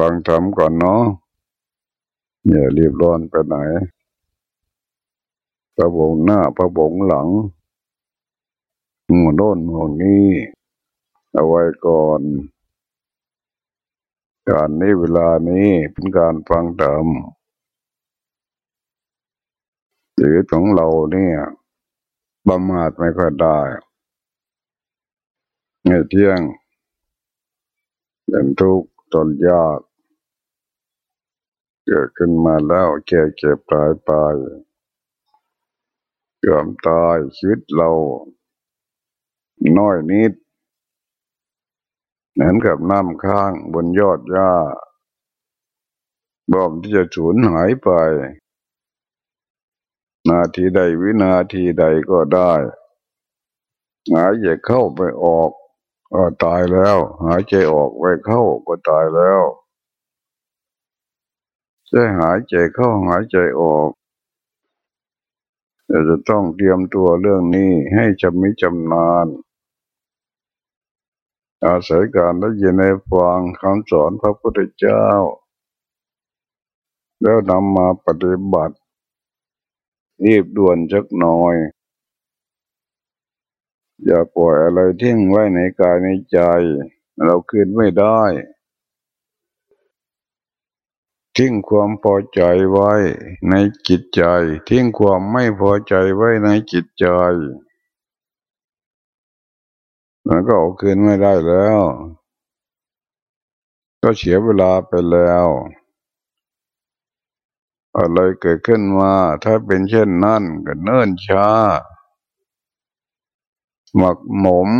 ฟังธรรมก่อนเนาะอย่ารีบร้อนไปไหนพระบงหน้าพระบงหลังหัวโน่นหัวนี้ เอาไว้ก่อน การนี้เวลานี้เป็นการฟังธรรมชีวิตของเราเนี่ยประมาทไม่ค่อยได้เงี่ยเที่ยงเป็นทุกข์จนยาก เกิดขึ้นมาแล้วแก่เก็บตายไปยอมตายชีวิตเรา น้อยนิดเหมือนกับน้ำค้างบนยอดหญ้าบอมที่จะสูญหายไป นาทีใดวินาทีใดก็ได้หายใจเข้าไปออก ก็ตายแล้ว หายใจออกไปเข้าก็ตายแล้ว จะหายใจเข้าหายใจออกจะต้องเตรียมตัวเรื่องนี้ให้จำมิจำนานอาศัยการได้ยินในฟังคำสอนพระพุทธเจ้า แล้วนำมาปฏิบัติ รีบด่วนจักหน่อย อย่าปล่อยอะไรทิ้งไว้ในกายในใจ เราคืนไม่ได้ ทิ้งความพอใจไว้ในจิตใจ ทิ้งความไม่พอใจไว้ในจิตใจมันก็เอาคืนไม่ได้แล้ว ก็เสียเวลาไปแล้ว อะไรเกิดขึ้นมา ถ้าเป็นเช่นนั้นก็เนิ่นช้า หมักหมม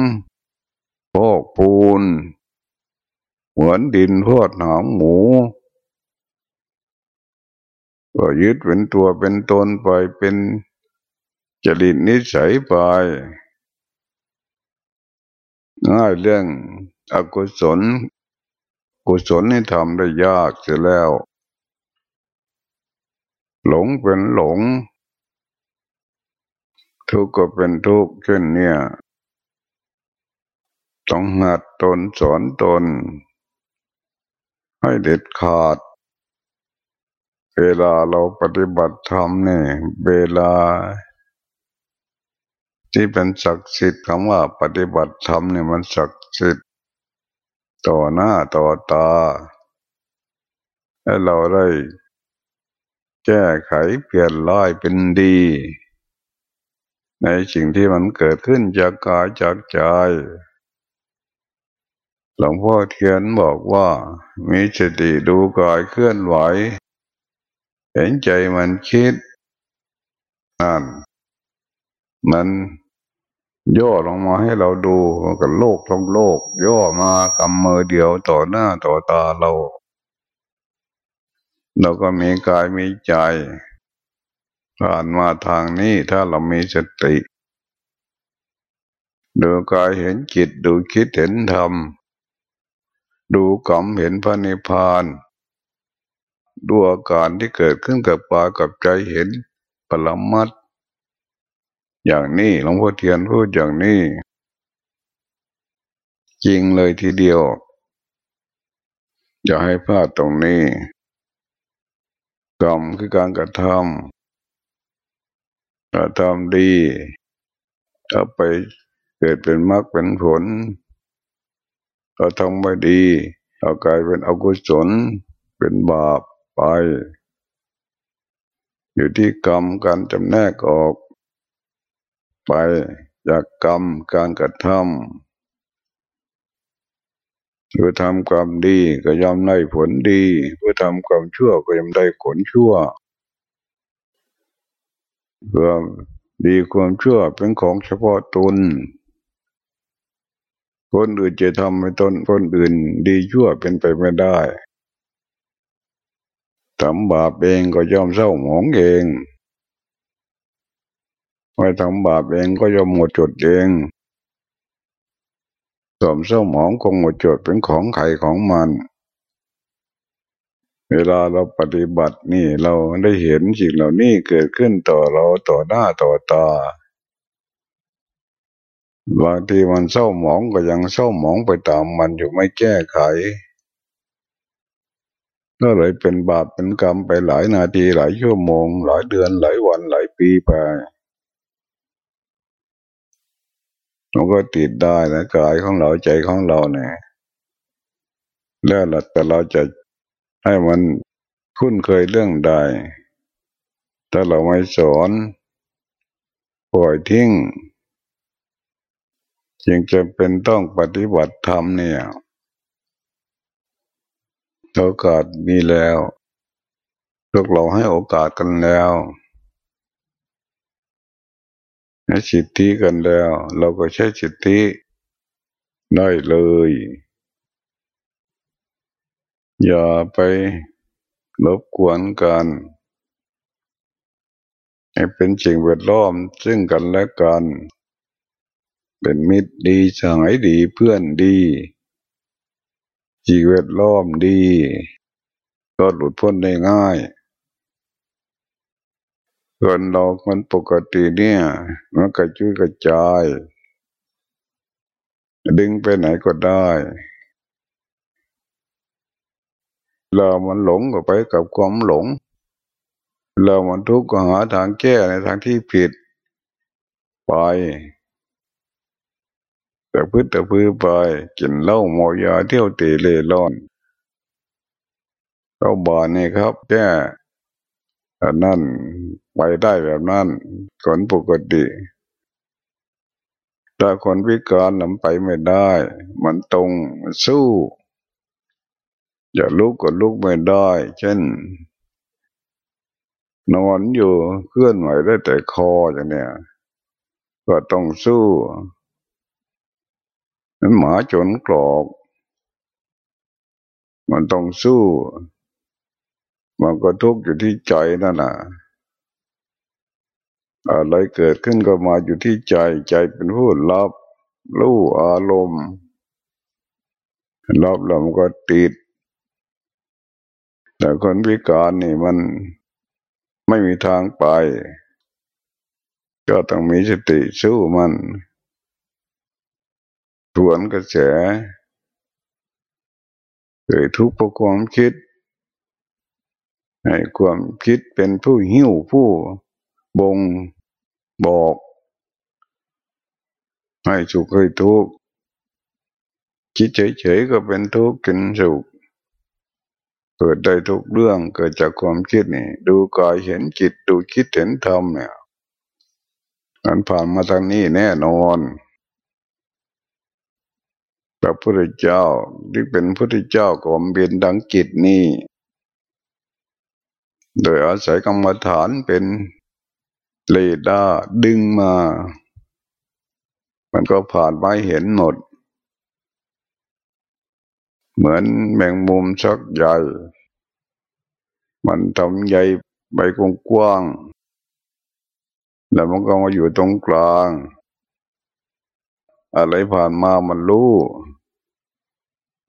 พอกปูน เหมือนดินพอดหางหมู ก็ยึดเป็นตัวเป็นตนไปเป็นจริตนิสัยไปง่ายเรื่องอกุศล กุศลนี่ทำได้ยากเสียแล้ว หลงเป็นหลง ทุกข์ก็เป็นทุกข์เช่นเนี่ย ต้องหัดตนสอนตน ให้เด็ดขาด เวลาเราปฏิบัติธรรมเนี่ยเวลา ที่เป็นศักดิ์สิทธิ์คำว่าปฏิบัติธรรมเนี่ยมันศักดิ์สิทธิ์ต่อหน้าต่อตาให้เราได้แก้ไขเปลี่ยนร้ายเป็นดี ในสิ่งที่มันเกิดขึ้นจากกายจากใจหลวงพ่อเทียนบอกว่ามีสติดูกายเคลื่อนไหว เห็นใจมันคิดนั่นมันย่อลงมาให้เราดูกับโลกทั้งโลก ย่อมากำมือเดียวต่อหน้าต่อตาเรา เราก็มีกายมีใจ ผ่านมาทางนี้ถ้าเรามีสติดูกายเห็นจิตดูคิดเห็นธรรม ดูกรรมเห็นพระนิพพาน ดูอาการที่เกิดขึ้นกับปากับใจเห็นปรมัดอย่างนี้หลวงพ่อเทียนพูดอย่างนี้ จริงเลยทีเดียวอย่าให้พลาดตรงนี้กรรมคือการกระทำกระทำดีเอาไปเกิดเป็นมรรคเป็นผลเราทำไม่ดีเอากลายเป็นอกุศลเป็นบาป ไป อยู่ที่กรรมการจำแนกออกไปจากกรรมการกระทำเพื่อทำความดีก็ย่อมได้ผลดี เพื่อทำความชั่วก็ย่อมได้ผลชั่วความดีความชั่วเป็นของเฉพาะตน คนอื่นจะทำให้ตนคนอื่นดีชั่วเป็นไปไม่ได้ ทำบาปเองก็ย่อมเศร้าหมองเองไม่ทำบาปเองก็ย่อมหมดจดเองสมเศร้าหมองคงหมดจดเป็นของไข่ของมัน เวลาเราปฏิบัตินี่เราได้เห็นสิ่งเหล่านี้เกิดขึ้นต่อเราต่อหน้าต่อตาบางทีมันเศร้าหมองก็ยังเศร้าหมองไปตามมันอยู่ไม่แก้ไข ก็เลยเป็นบาปเป็นกรรมไปหลายนาทีหลายชั่วโมง หลายเดือนหลายวันหลายปีไปมันก็ติดได้นะกายของเราใจของเราเนี่ยแล้วแต่เราจะให้มันคุ้นเคยเรื่องใดถ้าเราไม่สอนปล่อยทิ้งจึงจะเป็นต้องปฏิบัติธรรมเนี่ย โอกาสมีแล้วพวกเราให้โอกาสกันแล้วให้สิทธิกันแล้ว เราก็ใช้สิทธิได้เลย อย่าไปรบกวนกันให้เป็นสิ่งแวดล้อมซึ่งกันและกัน เป็นมิตรดีสหายดีเพื่อนดี ชีวิตล้อมดี ก็หลุดพ้นได้ง่ายส่วนเราคนปกติเนี่ย มันกระจุยกระจาย ดึงไปไหนก็ได้ เรามันหลงก็ไปกับความหลง เรามันทุกข์ก็หาทางแก้ในทางที่ผิดไป แต่พื้นแต่พื้นไปกินเหล้าเมายาเที่ยวเตะเล่ร่อนเราบานนี่ครับแก้นั่นไปได้แบบนั้นคนปกติถ้าคนวิการนำไปไม่ได้ มันตรงสู้อย่าลุกก็ลุกไม่ได้ เช่น นอนอยู่เคลื่อนไหวได้แต่คออย่างเนี้ยก็ต้องสู้ นั้นหมาจนกรอก มันต้องสู้ มันก็ทุกข์อยู่ที่ใจนั่นแหละอะไรเกิดขึ้นก็มาอยู่ที่ใจ ใจเป็นผู้รับรู้อารมณ์รับแล้วมันก็ติด แต่คนวิการนี่มันไม่มีทางไป ก็ต้องมีสติสู้มัน ทวนกระแสเกิดทุกข์เพราะความคิด ให้ความคิดเป็นผู้หิ้วผู้บงบอก ให้สุขให้ทุกข์คิดเฉยๆก็เป็นทุกข์กินสุขเกิดได้ทุกเรื่องเกิดจากความคิดนี่ ดูกายเห็นจิตดูคิดเห็นธรรมเนี่ยมันผ่านมาทางนี้แน่นอน พระพุทธเจ้าที่เป็นพุทธเจ้าก็มเป็นดังจิตนี่ โดยอาศัยกรรมฐานเป็นเลดาดึงมา มันก็ผ่านไปเห็นหมด เหมือนแมงมุมชักใหญ่ มันทำใหญ่ใบกว้างแล้วมันก็มาอยู่ตรงกลาง อะไรผ่านมามันรู้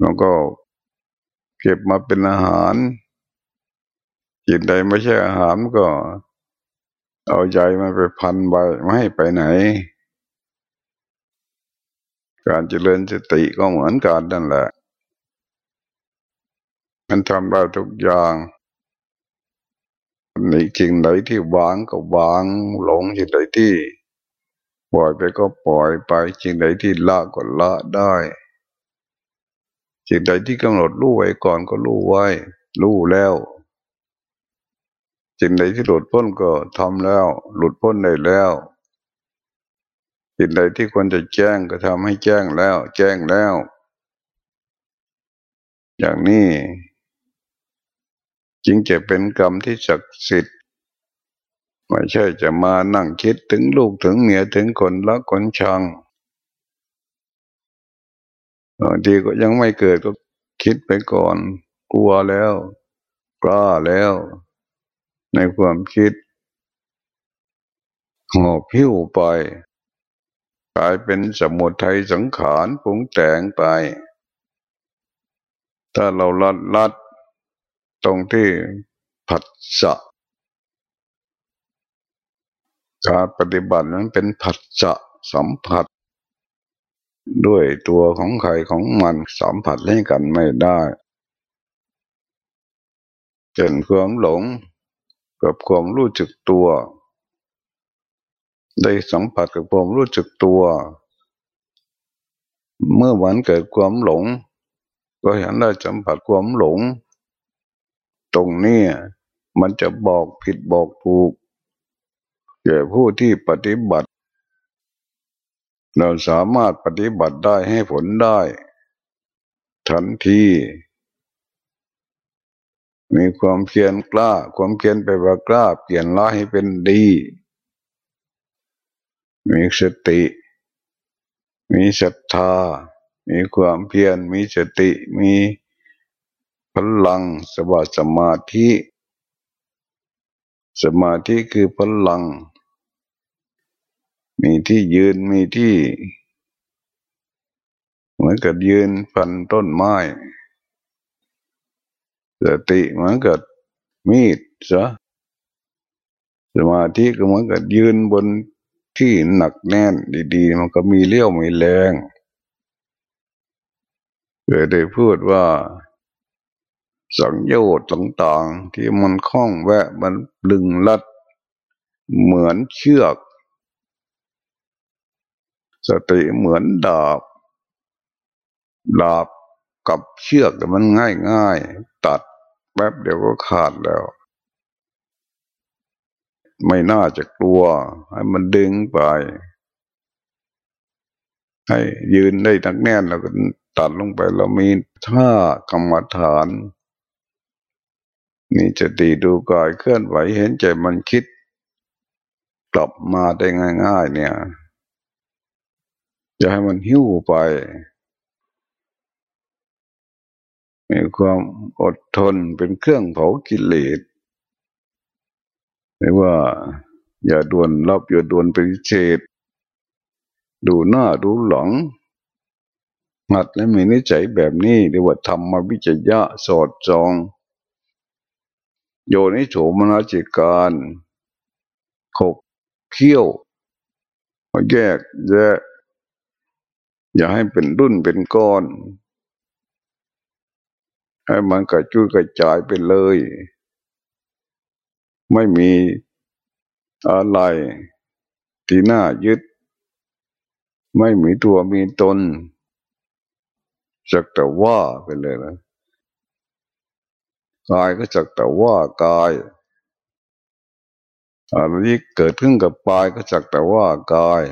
มันก็เก็บมาเป็นอาหารกินใดไม่ใช่อาหารก็ เอาใจมันไปพันใบไม่ให้ไปไหน การเจริญสติก็เหมือนกันนั่นแหละ มันทำได้ทุกอย่างในจริงไหนที่วางก็วางหลงจริงไหนที่ ปล่อยไปก็ปล่อยไปจริงไหนที่ละก็ละได้ จริงไหนที่กำหนดรู้ไว้ก่อนก็รู้ไว้ รู้แล้วจริงไหนที่หลุดพ้นก็ทำแล้ว หลุดพ้นได้แล้วจริงไหนที่ควรจะแจ้งก็ทำให้แจ้งแล้ว แจ้งแล้ว อย่างนี้จึงจะเป็นกรรมที่ศักดิ์สิทธิ์ไม่ใช่จะมานั่งคิดถึงลูกถึงเมียถึงคนละคนชัง บางทีก็ยังไม่เกิดก็คิดไปก่อน กลัวแล้ว กล้าแล้ว ในความคิดหอบหิ้วไป กลายเป็นสมุทัยสังขารปรุงแต่งไป ถ้าเราลัดลัด ตรงที่ผัสสะการปฏิบัตินั้นเป็นผัสสะสัมผัส ด้วยตัวของใครของมันสัมผัสให้กันไม่ได้เช่นความหลงกับความรู้จึกตัว ได้สัมผัสกับความรู้จึกตัว เมื่อวันเกิดความหลง ก็เห็นได้สัมผัสความหลง ตรงนี้มันจะบอกผิดบอกถูกแก่ผู้ที่ปฏิบัติ เราสามารถปฏิบัติได้ให้ผลได้ ทันทีมีความเพียรกล้า ความเพียรไปว่ากล้า เปลี่ยนร้ายให้เป็นดี มีสติ มีศรัทธา มีความเพียร มีสติ มีพลังสบาสมาธิ สมาธิคือพลัง มีที่ยืนมีที่ เหมือนกับยืนพันต้นไม้สติเหมือนกับมีดซะสมาธิก็เหมือนกับยืนบนที่หนักแน่นดีๆ มันก็มีเลี้ยวมีแรงเคยได้พูดว่า สังโยชน์ต่างๆที่มันคล้องแวะมันลึงลัด เหมือนเชือก สติเหมือนดาบ ดาบกับเชือกแต่มันง่ายง่ายตัดแป๊บเดียวก็ขาดแล้ว ไม่น่าจะกลัว ให้มันดึงไป ให้ยืนได้ทักแน่นแล้วก็ตัดลงไปเรามีท่ากรรมฐานมีจะตีดูกายเคลื่อนไหวเห็นใจมันคิด กลับมาได้ง่าย ๆ เนี่ย จะให้มันหิ้วไป มีความอดทนเป็นเครื่องเผากิเลสไม่ว่า อย่าด่วนรับอย่าด่วนปฏิเสธดูหน้าดูหลังหัดและมีนิสัยแบบนี้เรียกว่าธรรมวิจยะสอดจอง โยนิโฉมนาจิการขบเคี้ยวมาแยกแยะ อย่าให้เป็นรุ่นเป็นก้อน ให้มันกระจุยกระจายไปเลย ไม่มีอะไรที่น่ายึด ไม่มีตัวมีตนจักแต่ว่าไปเลยนะกายก็จักแต่ว่ากายอะไรที่เกิดขึ้นกับปายก็จักแต่ว่ากาย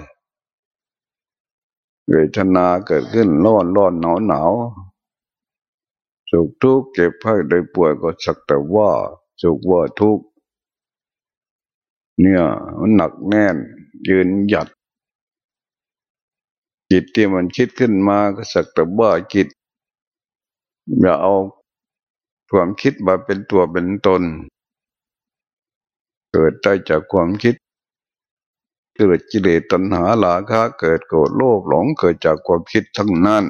เวทนาเกิดขึ้นร้อนร้อนหนาวหนาวสุขทุกข์เก็บไข้ได้ป่วยก็สักแต่ว่าสุขว่าทุกข์เนี่ยมันหนักแน่น ยืนหยัด จิตที่มันคิดขึ้นมาก็สักแต่ว่าจิตอย่าเอาความคิดมาเป็นตัวเป็นตน เกิดได้จากความคิด เกิดจิเลตัณหาลาคะเกิดโกรธโลภหลงเกิดจากความคิดทั้งนั้น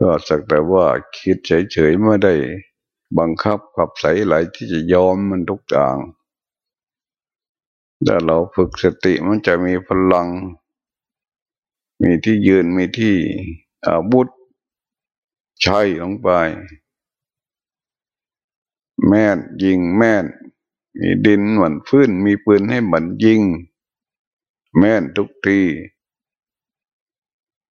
ก็สักแต่ว่าคิดเฉยๆไม่ได้ บังคับขับใสไหลที่จะยอมมันทุกอย่างถ้าเราฝึกสติมันจะมีพลัง มีที่ยืนมีที่อาวุธใช้ลงไป แม่นยิงแม่น มีดินหวนฟื้น มีปืนให้บันยิง แม่นทุกที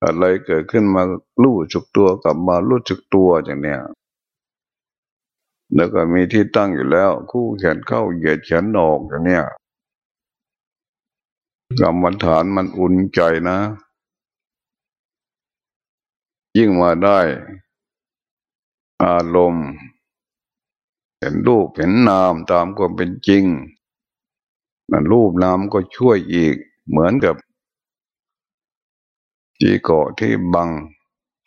อะไรเกิดขึ้นมาลู่จุกตัวกลับมาลู่จุกตัวอย่างเนี้ยแล้วก็มีที่ตั้งอยู่แล้ว คู่แขนเข้าเหยียดแขนออกอย่างเนี้ยกรรมฐานมันอุ่นใจนะ ยิ่งมาได้ อารมณ์ เห็นรูปเห็นนามตามความเป็นจริงนั่นรูปนามก็ช่วยอีกเหมือนกับที่เกาะที่บัง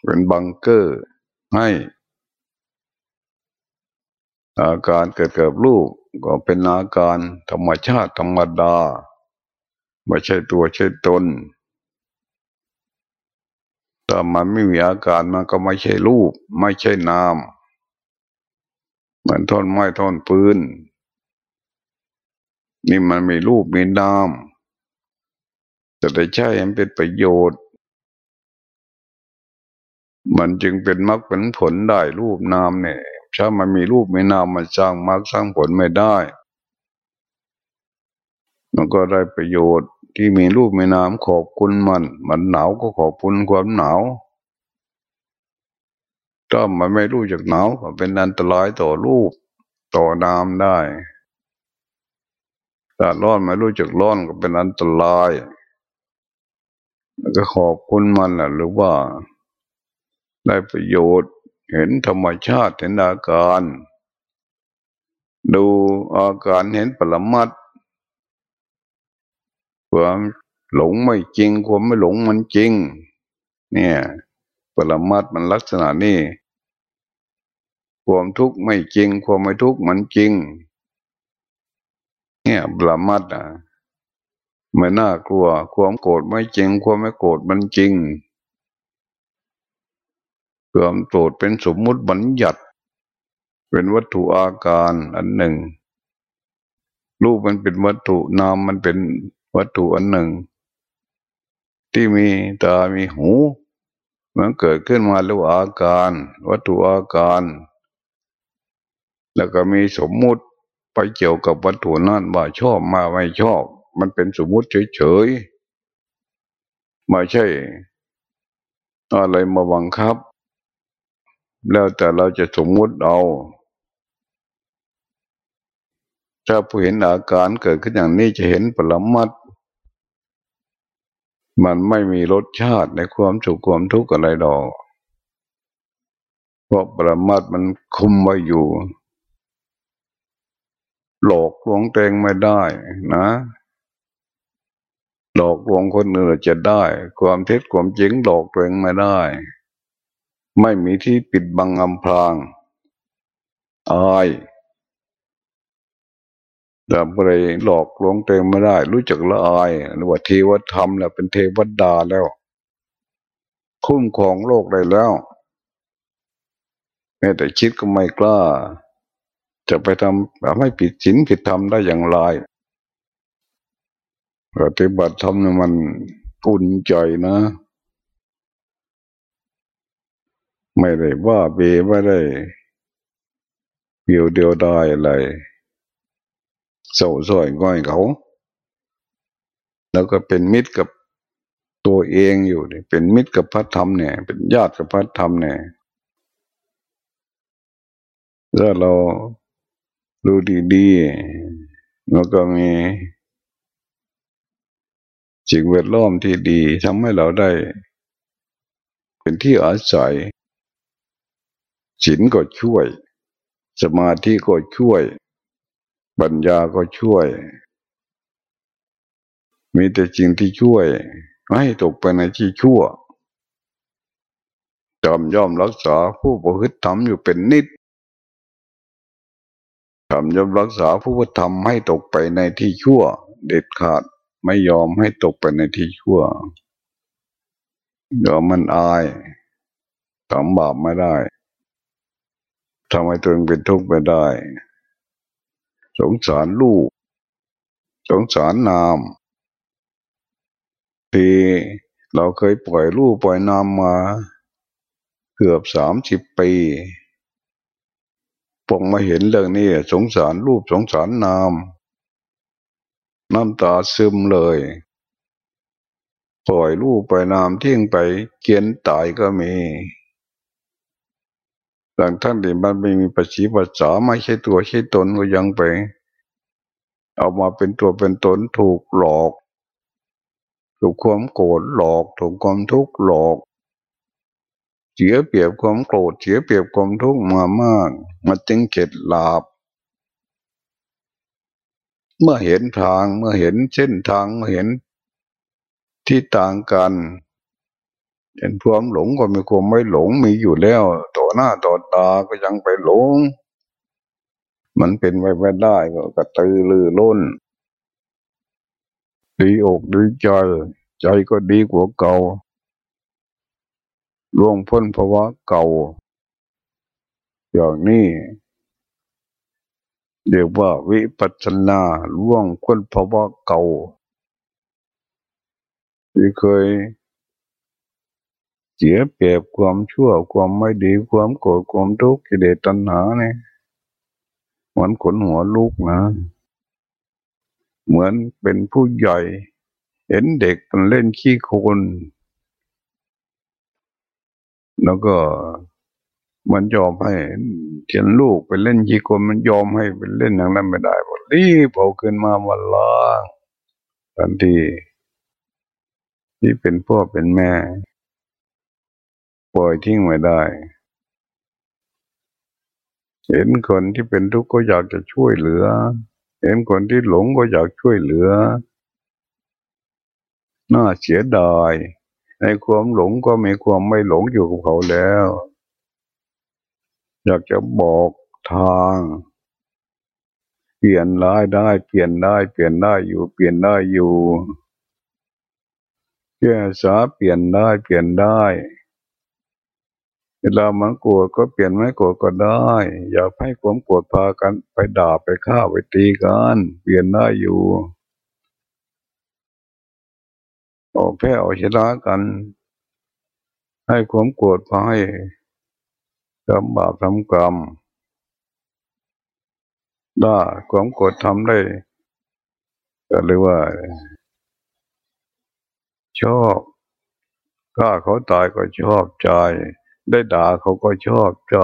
เป็นบังเกอร์ให้ อาการเกิดกับลูกก็เป็นอาการธรรมชาติธรรมดา ไม่ใช่ตัวใช่ตนถ้ามันไม่มีอาการมันก็ไม่ใช่รูป ไม่ใช่นาม เหมือนท่อนไม้ท่อนปืนนี่มันมีรูปมีนามจะได้ใช้ให้เป็นประโยชน์ มันจึงเป็นมรรคเป็นผลได้รูปนามเนี่ยถ้ามันมีรูปไม่นามมันสร้างมรรคสร้างผลไม่ได้ มันก็ได้ประโยชน์ที่มีรูปมีนามขอบคุณมัน มันหนาวก็ขอบคุณความหนาว ถ้ามันไม่รู้จักหนาวก็เป็นอันตรายต่อรูปต่อนามได้ถ้าร้อนไม่รู้จักร้อนก็เป็นอันตรายแล้วก็ขอบคุณมันแหละหรือว่า ได้ประโยชน์เห็นธรรมชาติเห็นอาการ ดูอาการเห็นปรมัตความหลงไม่จริง ความไม่หลงมันจริง เนี่ย ปรมัตมันลักษณะนี้ ความทุกข์ไม่จริง ความไม่ทุกข์มันจริง เนี่ยปรมัตอะไม่น่ากลัว ความโกรธไม่จริง ความไม่โกรธมันจริงความโกรธเป็นสมมุติบัญญัติ เป็นวัตถุอาการอันหนึ่ง รูปมันเป็นวัตถุนามมันเป็นวัตถุอันหนึ่ง ที่มีตา มีหู มันเกิดขึ้นมาแล้วอาการ วัตถุอาการ แล้วก็มีสมมุติไปเกี่ยวกับวัตถุนั้นว่าชอบมาไม่ชอบ มันเป็นสมมุติเฉยๆไม่ใช่อะไรมาบังคับ แล้วแต่เราจะสมมุติเอา ถ้าผู้เห็นอาการเกิดขึ้นอย่างนี้จะเห็นปรมัตมันไม่มีรสชาติในความสุขความทุกข์อะไรดอก เพราะปรมัตมันคุมไว้อยู่ หลอกลวงแตงไม่ได้นะหลอกลวงคนอื่นจะได้ ความเท็จความจริงหลอกตัวเองไม่ได้ ไม่มีที่ปิดบังอำพรางอายแต่บริหลอกลวงเต็มไม่ได้ รู้จักละอายหรือว่าเทวธรรมแล้วเป็นเทวดาแล้ว คุ้มครองโลกได้แล้วแม้แต่คิดก็ไม่กล้า จะไปทำแบบไม่ผิดศีลผิดธรรมได้อย่างไรปฏิบัติธรรมเนี่ยมันอุ่นใจนะ ไม่ได้ว่าเบไม่ได้เดียวเดียวได้อะไรเศร้าส้อยง่อยเขา แล้วก็เป็นมิตรกับตัวเองอยู่เป็นมิตรกับพระธรรมเนี่ย เป็นญาติกับพระธรรมเนี่ยถ้าเรา ดูดีๆแล้วก็มีสิ่งแวดล้อมที่ดีทำให้เราได้ เป็นที่อาศัยศีลก็ช่วย สมาธิก็ช่วย ปัญญาก็ช่วย มีแต่จริงที่ช่วย ไม่ให้ตกไปในที่ชั่วจอมย่อมรักษาผู้ประพฤติธรรมอยู่เป็นนิด ทำย่อมรักษาผู้ประทำให้ตกไปในที่ชั่ว เด็ดขาดไม่ยอมให้ตกไปในที่ชั่ว เดี๋ยอมมันอายทำบาปไม่ได้ทำให้ตัวเองเป็นทุกข์ไปได้ สงสารลูก สงสารนามที่เราเคยปล่อยลูกปล่อยนามมา เกือบสามสิบปี ปงมาเห็นเรื่องนี้สงสารรูปสงสารนาม น้ำตาซึมเลยปล่อยลูกปล่อยนามทิ้งไปเกียนตายก็มีหลังท่านที่มันไม่มีปัจฉิปัสสาไม่ใช่ตัวใช่ตนก็ยังไป เอามาเป็นตัวเป็นตนถูกหลอก ถูกความโกรธหลอก ถูกความทุกข์หลอก เสียเปรียบความโกรธเสียเปรียบความทุกข์มามากมาจึงเข็ดหลาบ เมื่อเห็นทางเมื่อเห็นเส้นทางเมื่อเห็นที่ต่างกันเห็นความหลงก็มีความไม่หลงมีอยู่แล้วต่อหน้าต่อตาก็ยังไปหลง มันเป็นไปไม่ได้ก็กระตือรือร้นดีอกดีใจ ใจก็ดีกว่าเก่า ล่วงพ้นภาวะเก่า อย่างนี้เรียกว่าวิปัสสนาล่วงพ้นภาวะเก่า ที่เคยเสียเปรียบความชั่วความไม่ดีความโกรธความทุกข์กิเลสตัณหาเนี่ยเหมือนขนหัวลูกนะ เหมือนเป็นผู้ใหญ่ เห็นเด็กมันเล่นขี้โคลน แล้วก็มันยอมให้เขียนลูกไปเล่นขี้โคลนมันยอมให้ไปเล่นอย่างนั้นไม่ได้บอกรีบเอาขึ้นมาวันล้างทันทีที่เป็นพ่อเป็นแม่ ปล่อยทิ้งไม่ได้ เห็นคนที่เป็นทุกข์ก็อยากจะช่วยเหลือ เห็นคนที่หลงก็อยากช่วยเหลือ น่าเสียดาย ในความหลงก็มีความไม่หลงอยู่กับเขาแล้ว อยากจะบอกทาง เปลี่ยนร้ายได้ เปลี่ยนได้ เปลี่ยนได้อยู่เปลี่ยนได้อยู่แก้สาเปลี่ยนได้เปลี่ยนได้เวลามันโกรธก็เปลี่ยนไม่โกรธก็ได้ อย่าให้ความโกรธพากันไปด่าไปฆ่าไปตีกัน เปลี่ยนได้อยู่ ออกแพ้ออกชนะกัน ให้ความโกรธพาให้ทำบาปทำกรรมได้ความโกรธทำได้ก็เรียกว่า ชอบฆ่าเขาตายก็ชอบใจ ได้ด่าเขาก็ชอบใจ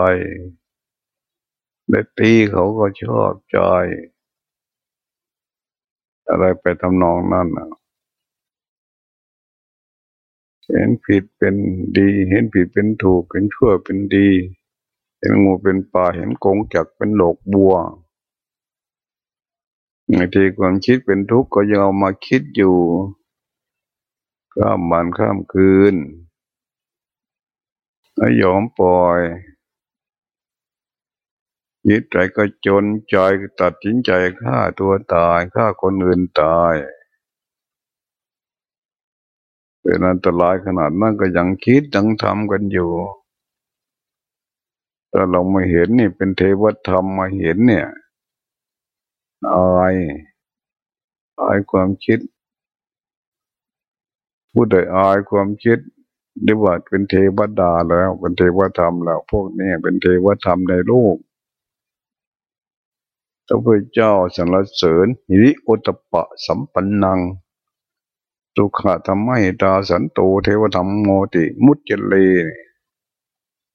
ได้ตีเขาก็ชอบใจ อะไรไปทำนองนั้น เห็นผิดเป็นดี เห็นผิดเป็นถูก เห็นชั่วเป็นดี เห็นงูเป็นปลาเห็นกงจักเป็นหลกบัวบางทีความคิดเป็นทุกข์ก็ยังเอามาคิดอยู่ข้ามวันข้ามคืนไม่ยอมปล่อยยึดใจก็จนใจตัดสินใจฆ่าตัวตายฆ่าคนอื่นตาย เป็นอันตรายขนาดนั้นก็ยังคิดยังทำกันอยู่ถ้าเราไม่เห็นนี่เป็นเทวธรรมมาเห็นเนี่ยอายอายความคิด ผู้ใดอายความคิดเรียกว่าเป็นเทวดาแล้ว เป็นเทวธรรมแล้ว พวกนี้เป็นเทวธรรมในโลกพระพุทธเจ้าสรรเสริญหิริโอตปะสัมปันนัง ตุขะธรรมหิตาสันโตเทวธรรมโมติ มุจเจเล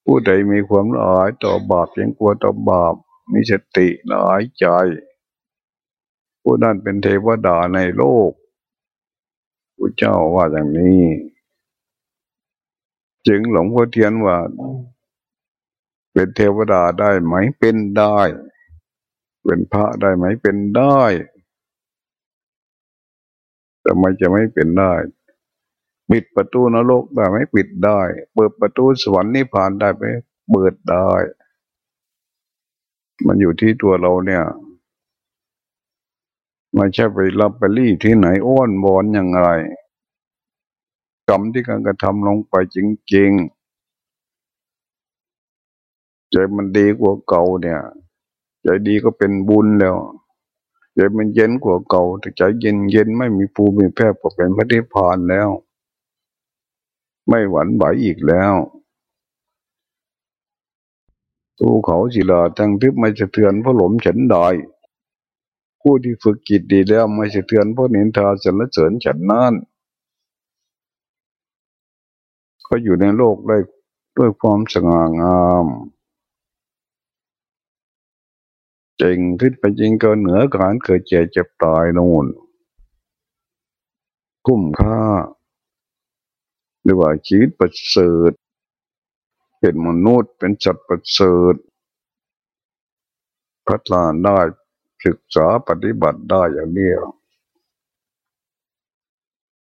ผู้ใดมีความละอายต่อบาปยังกลัวต่อบาปมีสติละอายใจ ผู้นั้นเป็นเทวดาในโลกพระเจ้าว่าอย่างนี้ จึงหลงพ่อเทียนว่า เป็นเทวดาได้ไหมเป็นได้ เป็นพระได้ไหมเป็นได้ แต่ไมจะไม่เป็นได้ ปิดประตูนรกได้ไหมปิดได้ เปิดประตูสวรรค์นิพพานได้ไหมเปิดได้ มันอยู่ที่ตัวเราเนี่ยไม่ใช่ไปรับไปรี่ที่ไหนอ้อนบอนอย่างไรรรมที่การกระทำลงไปจริงๆใจมันดีกว่าเก่าเนี่ย ใจดีก็เป็นบุญแล้ว ใจมันเย็นกว่าเก่าแต่ใจเย็นเย็นไม่มีภูมิแพร่ก็เป็นพระนิพพานแล้ว ไม่หวั่นไหวอีกแล้วตูเขาศิลาทั้งทึบไม่สะเทือนเพราะหลมฉันได้ผู้ที่ฝึกจิตดีแล้วไม่สะเทือนเพราะนินทาสรรเสริญฉันนั่นก็อยู่ในโลกได้ด้วยความสง่างาม เจ๋งขึ้นไปจริงเก็เหนือการเกิดเจ็บเจ็บตายนู่นคุ้มค่า หรือว่าชีวิตประเสริฐเป็นมนุษย์เป็นจัตประเสริฐพัฒนาได้ศึกษาปฏิบัติได้อย่างนี้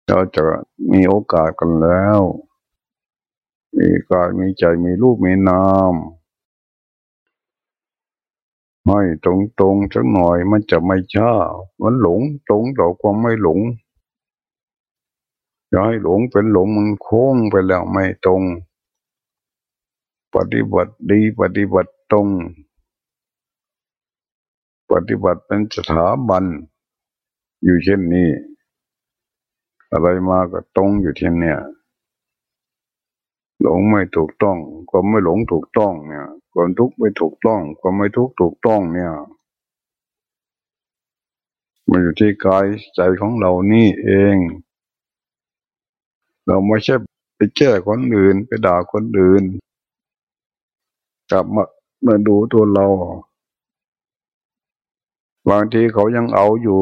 เราจะมีโอกาสกันแล้ว มีกายมีใจมีรูปมีนาม ให้ตรงตรงสักหน่อยมันจะไม่ช้ามันหลงตรงต่อความไม่หลงอย่าให้หลงเป็นหลงมันโค้งไปแล้วไม่ตรง ปฏิบัติดีปฏิบัติตรง ปฏิบัติเป็นสถาบัน อยู่เช่นนี้ อะไรมาก็ตรงอยู่ที่นเนี่ยหลงไม่ถูกต้องความไม่หลงถูกต้องเนี่ย ความทุกข์ไม่ถูกต้อง ความไม่ทุกข์ถูกต้องเนี่ย มันอยู่ที่กายใจของเรานี่เอง เราไม่ใช่ไปแก้คนอื่น ไปด่าคนอื่น กลับมามาดูตัวเราบางทีเขายังเอาอยู่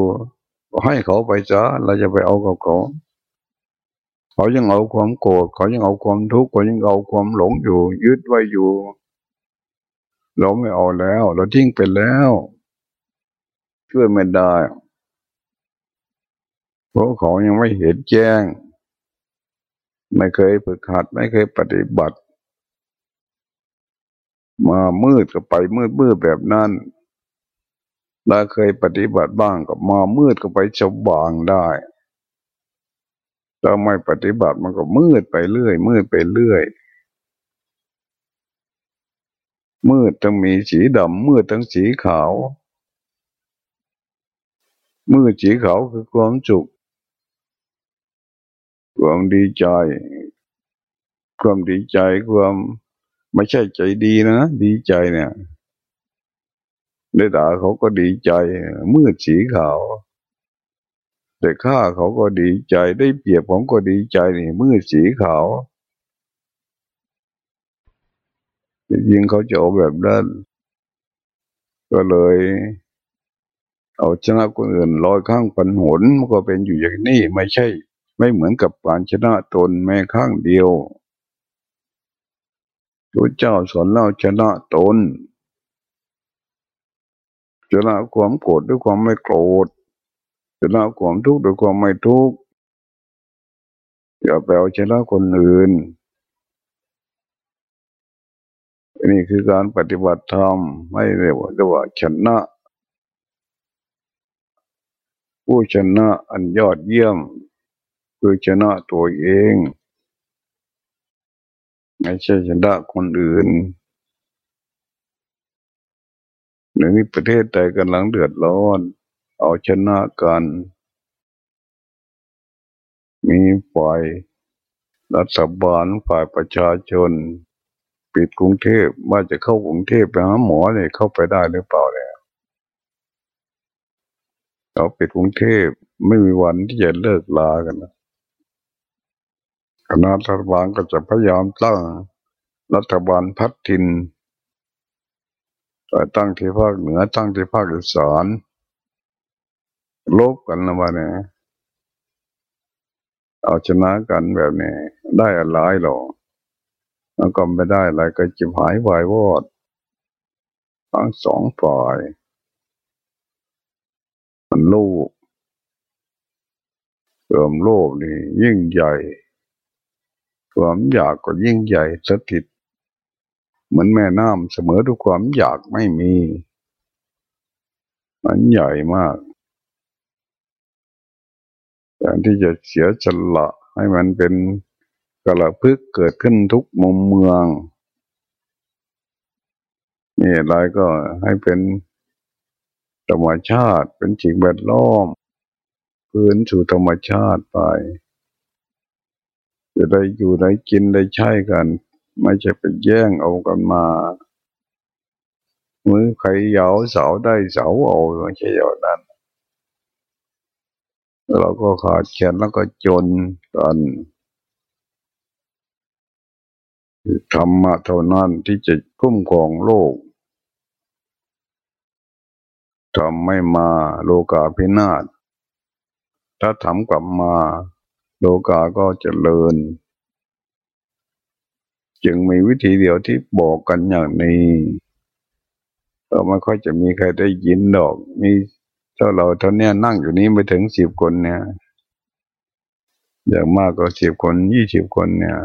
ให้เขาไปจ้าเราจะไปเอากับเขาเขายังเอาความโกรธเขายังเอาความทุกข์เขายังเอาความหลงอยู่ ยึดไว้อยู่ เราไม่เอาแล้ว เราทิ้งไปแล้วช่วยไม่ได้เพราะเขายังไม่เห็นแจ้ง ไม่เคยฝึกหัดไม่เคยปฏิบัติ มามืดก็ไปมืดมืดแบบนั้นเราเคยปฏิบัติบ้างก็มามืดก็ไปสว่างได้ถ้าไม่ปฏิบัติมันก็มืดไปเรื่อย มืดไปเรื่อย มืดต้องมีสีดำมืดทั้งสีขาว มืดสีขาวคือความสุข ความดีใจ ความดีใจความไม่ใช่ใจดีนะดีใจเนี่ยได้ด่าเขาก็ดีใจ มืดสีขาว แต่ข้าเขาก็ดีใจได้เปรียบผมก็ดีใจนี่มืดสีขาว ยิงเขาจะเอาแบบนั้นก็เลย เอาชนะคนอื่นลอยข้างปันหนมันก็เป็นอยู่อย่างนี้ไม่ใช่ ไม่เหมือนกับการชนะตนแม้ข้างเดียวพระเจ้าสอนเราชนะตนชนะความโกรธด้วยความไม่โกรธชนะความทุกข์ด้วยความไม่ทุกข์อย่าไปเอาชนะคนอื่น นี่คือการปฏิบัติธรรมไม่เรียกว่าชนะ ผู้ชนะอันยอดเยี่ยม คือชนะตัวเองไม่ใช่ชนะคนอื่นในนี้ประเทศใดกำลังเดือดร้อน เอาชนะกัน มีฝ่ายรัฐบาลฝ่ายประชาชน ปิดกรุงเทพว่าจะเข้ากรุงเทพไปหาหมอเนี่ยเข้าไปได้หรือเปล่าเนี่ยเราปิดกรุงเทพไม่มีวันที่จะเลิกลากันนะคณะรัฐบาลก็จะพยายามตั้งรัฐบาลพัฒทินตั้งที่ภาคเหนือตั้งที่ภาคอีสานลบกันนะวันนี้เอาชนะกันแบบนี้ได้อะไรหรอ แล้วก็ไม่ได้อะไรก็จิบหายวายวอดทั้งสองฝ่ายมันลูกเติมโลกนี่ยิ่งใหญ่ความอยากก็ยิ่งใหญ่สถิต เหมือนแม่น้ำเสมอทุกความอยากไม่มี มันใหญ่มากแต่ที่จะเสียฉละให้มันเป็น กระพึกเกิดขึ้นทุกมุมเมืองนี่อะไรก็ให้เป็นธรรมชาติเป็นสิ่งแวดล้อมพื้นสู่ธรรมชาติไป จะได้อยู่ได้กินได้ใช้กัน ไม่ใช่ไปแย่งเอากันมามือใครเหยาเสาได้เสาเอาไม่ใช่อย่างนั้นเราก็ขาดแคลนแล้วก็จนกัน ธรรมะเท่านั้นที่จะคุ้มครองโลกทำไม่มาโลกาพินาศ ถ้าทำกลับมา โลกาก็จเจริญ จึงมีวิธีเดียวที่บอกกันอย่างนี้เราไม่ค่อยจะมีใครได้ยินดอก มีเจ้าเราท่านเนี้ยนั่งอยู่นี้ไปถึงสิบคนเนี่ย อย่างมากก็สิบคนยี่สิบคนเนี่ย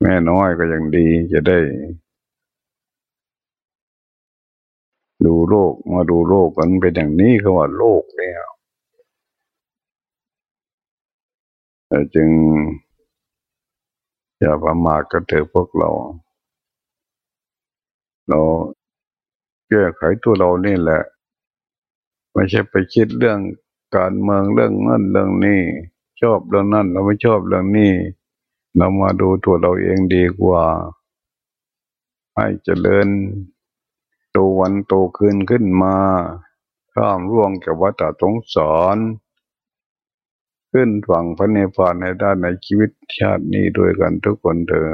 แม่น้อยก็ยังดีจะได้ ดูโลกมาดูโลกกันเป็นอย่างนี้เขาว่าโลกเนี่ยจึง อย่าประมาทกันเถอะพวกเรา เราแก้ไขตัวเรานี่แหละ ไม่ใช่ไปคิดเรื่องการเมืองเรื่องเงินเรื่องนี้ ชอบเรื่องนั้นเราไม่ชอบเรื่องนี้ เรามาดูตัวเราเองดีกว่า ให้เจริญโตวันโตคืนขึ้นมาข้ามร่วงกับวัฏสงสารขึ้นฝั่งพระเนปานในด้านในชีวิตชาตินี้ด้วยกันทุกคนเถอ